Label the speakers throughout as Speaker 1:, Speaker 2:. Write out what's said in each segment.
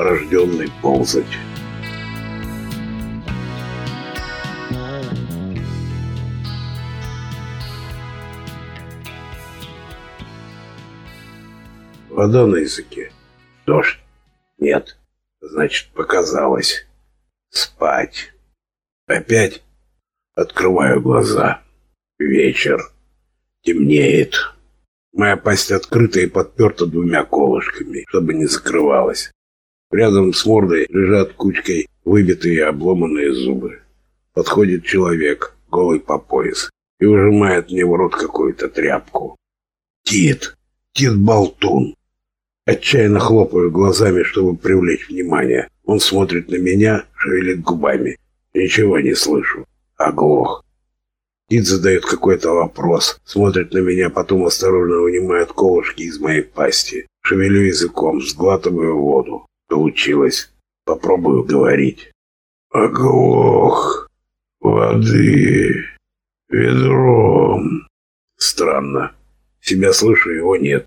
Speaker 1: рожденный ползать. Вода на языке. Дождь? Нет. Значит, показалось. Спать. Опять открываю глаза. Вечер. Темнеет. Моя пасть открыта и подперта двумя колышками, чтобы не закрывалась. Рядом с мордой лежат кучкой выбитые обломанные зубы. Подходит человек, голый по пояс, и выжимает мне в рот какую-то тряпку. Тит! Тит-болтун! Отчаянно хлопаю глазами, чтобы привлечь внимание. Он смотрит на меня, шевелит губами. Ничего не слышу. Оглох. Кит задает какой-то вопрос, смотрит на меня, потом осторожно вынимает колышки из моей пасти. Шевелю языком, сглатываю воду. Получилось. Попробую говорить. Оглох. Воды. Ведром. Странно. Себя слышу, его нет.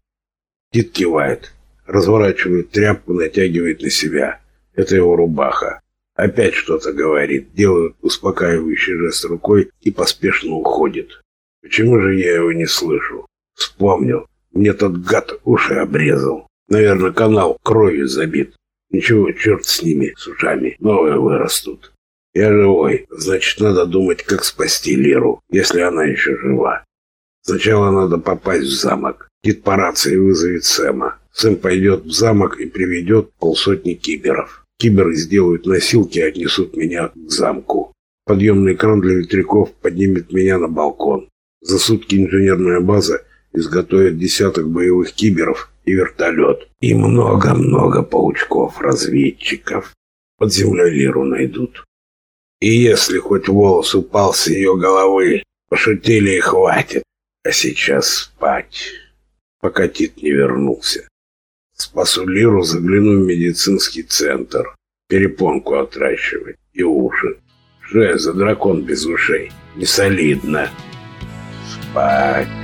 Speaker 1: Кит кивает. Разворачивает тряпку, натягивает на себя. Это его рубаха. Опять что-то говорит, делает успокаивающий жест рукой и поспешно уходит. Почему же я его не слышу? Вспомнил. Мне тот гад уши обрезал. Наверное, канал кровью забит. Ничего, черт с ними, с ушами. Новые вырастут. Я живой. Значит, надо думать, как спасти Леру, если она еще жива. Сначала надо попасть в замок. Кит по рации вызовет Сэма. Сэм пойдет в замок и приведет полсотни киберов. Киберы сделают носилки и отнесут меня к замку. Подъемный кран для ветряков поднимет меня на балкон. За сутки инженерная база изготовит десяток боевых киберов и вертолет. И много-много паучков-разведчиков. Под землей Леру найдут. И если хоть волос упал с ее головы, пошутили и хватит. А сейчас спать, пока Тит не вернулся. Спасу Лиру, загляну в медицинский центр. Перепонку отращивать и уши. Что я за дракон без ушей? Не солидно. Спать.